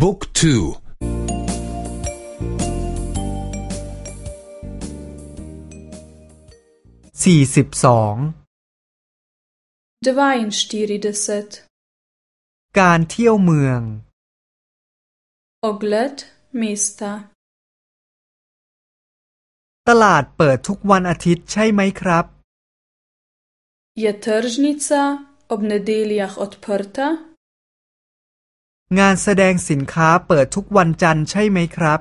บุ๊กทูสี่สิบสอง dvainštirideset การเที่ยวเมือง ogled mesta ตลาดเปิดทุกวันอาทิตย์ใช่ไหมครับ je tržnica ob nedeljah odprta งานแสดงสินค้าเปิดทุกวันจันทร์ใช่ไหมครับ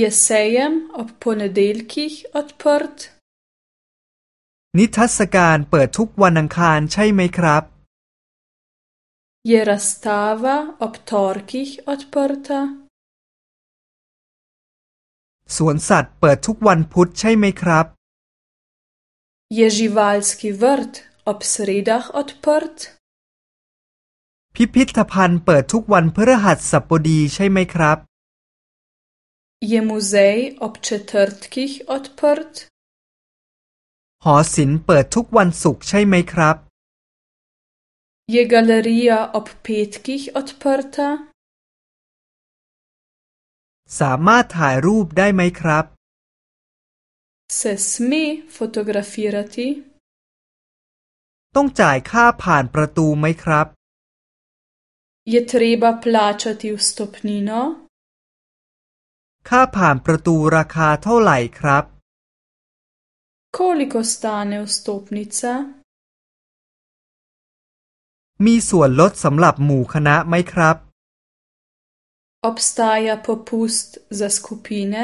je sejem ob ponedeljkih odprt นิทรรศการเปิดทุกวันอังคารใช่ไหมครับ je razstava ob torkih odprta สวนสัตว์เปิดทุกวันพุธใช่ไหมครับ je živalski vrt ob sredah odprt พิพิธภัณฑ์เปิดทุกวันพฤหัสบดีใช่ไหมครับ je muzej ob četrtkih odprt หอศิลป์เปิดทุกวันศุกร์ใช่ไหมครับ je galerija ob petkih odprta สามารถถ่ายรูปได้ไหมครับ se sme fotografirati ต้องจ่ายค่าผ่านประตูไหมครับ je treba plačati vstopnino ค่าผ่านประตูราคาเท่าไหร่ครับ koliko stane vstopnica มีส่วนลดสำหรับหมู่คณะไหมครับ obstaja popust za skupine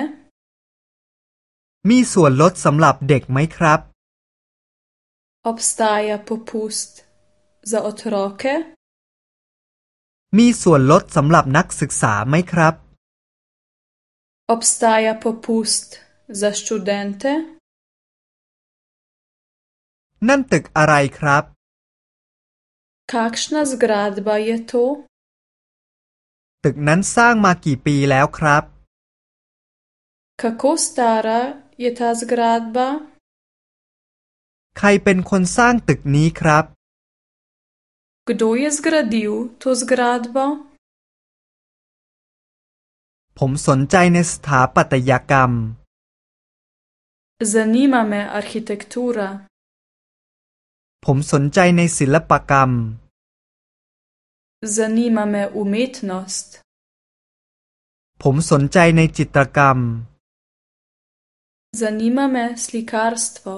มีส่วนลดสำหรับเด็กไหมครับ obstaja popust za otroke มีส่วนลดสำหรับนักศึกษาไหมครับ obstaja popust za študente นั่นตึกอะไรครับ kakšna zgradba je to ตึกนั้นสร้างมากี่ปีแล้วครับ kako stara je ta zgradba ใครเป็นคนสร้างตึกนี้ครับ kdo je zgradil to zgradbo ผมสนใจในสถาปัตยกรรม zanima me arhitektura ผมสนใจในศิลปกรรม zanima me umetnost ผมสนใจในจิตรกรรม zanima me slikarstvo